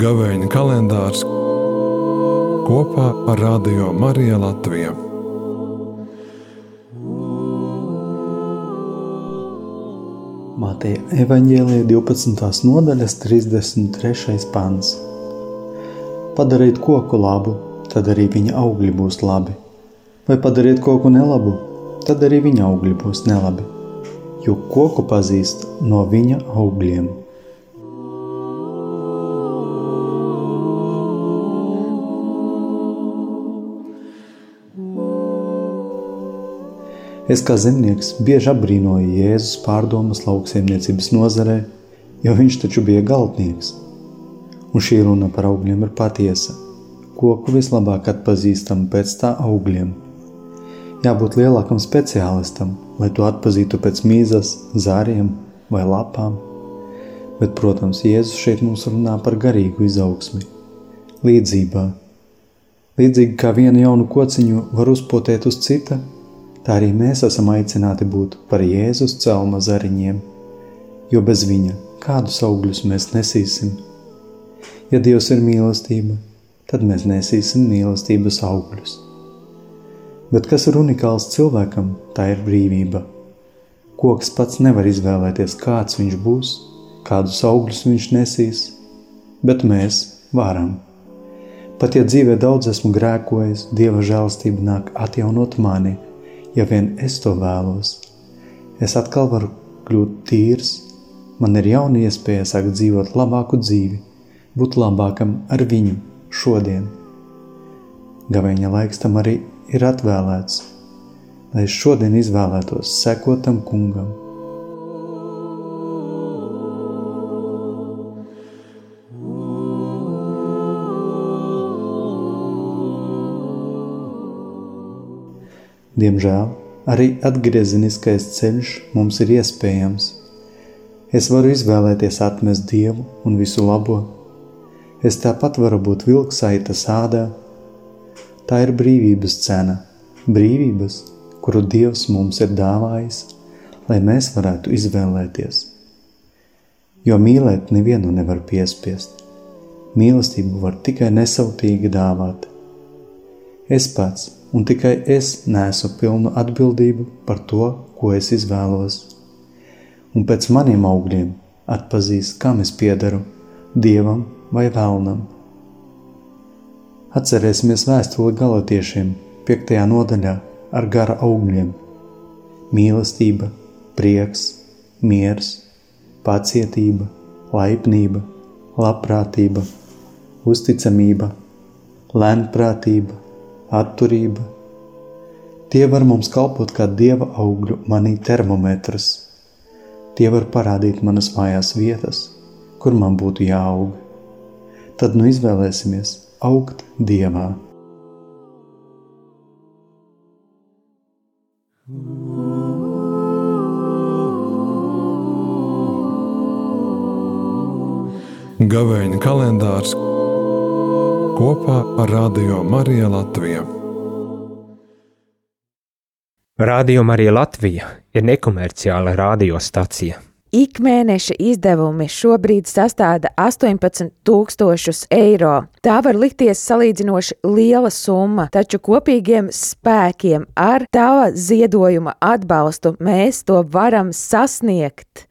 Gavēņa kalendārs kopā ar Radio Mariju Latviju. Mateja evaņģēlīja 12. nodaļas 33. pants. Padariet koku labu, tad arī viņa augļi būs labi. Vai padariet koku nelabu, tad arī viņa augļi būs nelabi. Jo koku pazīst no viņa augļiem. Es kā zemnieks bieži apbrīnoju Jēzus pārdomas lauksaimniecības nozarē, jo viņš taču bija galtnieks. Un šī runa par augļiem ir patiesa. Koku vislabāk atpazīstam pēc tā augļiem. Jābūt lielākam speciālistam, lai to atpazītu pēc mīzas, zāriem vai lapām. Bet, protams, Jēzus šeit mums runā par garīgu izaugsmi. Līdzībā. Līdzīgi kā vienu jaunu kociņu var uzpotēt uz cita, tā arī mēs esam aicināti būt par Jēzus celma zariņiem, jo bez viņa kādus augļus mēs nesīsim. Ja Dievs ir mīlestība, tad mēs nesīsim mīlestības augļus. Bet kas ir unikāls cilvēkam, tā ir brīvība. Koks pats nevar izvēlēties, kāds viņš būs, kādus augļus viņš nesīs, bet mēs varam. Pat ja dzīvē daudz esmu grēkojis, Dieva žēlstība nāk atjaunot mani – ja vien es to vēlos. Es atkal varu kļūt tīrs, man ir jauna iespēja sākt dzīvot labāku dzīvi, būt labākam ar viņu šodien. Gavēņa laiks tam arī ir atvēlēts, lai es šodien izvēlētos sekotam kungam. Diemžēl arī atgriezeniskais ceļš mums ir iespējams. Es varu izvēlēties atmest Dievu un visu labo. Es tāpat varu būt vilksaita sādā. Tā ir brīvības cena, brīvības, kuru Dievs mums ir dāvājis, lai mēs varētu izvēlēties. Jo mīlēt nevienu nevar piespiest. Mīlestību var tikai nesautīgi dāvāt. Es pats un tikai es nesu pilnu atbildību par to, ko es izvēlos. Un pēc maniem augļiem atpazīst, kam es piederu – dievam vai vēlnam. Atcerēsimies vēstuli galotiešiem 5. nodaļā ar gara augļiem – mīlestība, prieks, miers, pacietība, laipnība, labprātība, uzticamība, lēnprātība, atturība. Tie var mums kalpot kā dieva augļu manī termometrs. Tie var parādīt manas mājās vietas, kur man būtu jāaug. Tad nu izvēlēsimies augt dievā. Gavēņa kalendārs kopā ar Radio Mariju Latviju. Radio Marija Latvija ir nekomerciāla radiostacija. Ikmēneša izdevumi šobrīd sastāda 18,000 eiro. Tā var likties salīdzinoši liela summa, taču kopīgiem spēkiem ar tava ziedojuma atbalstu mēs to varam sasniegt.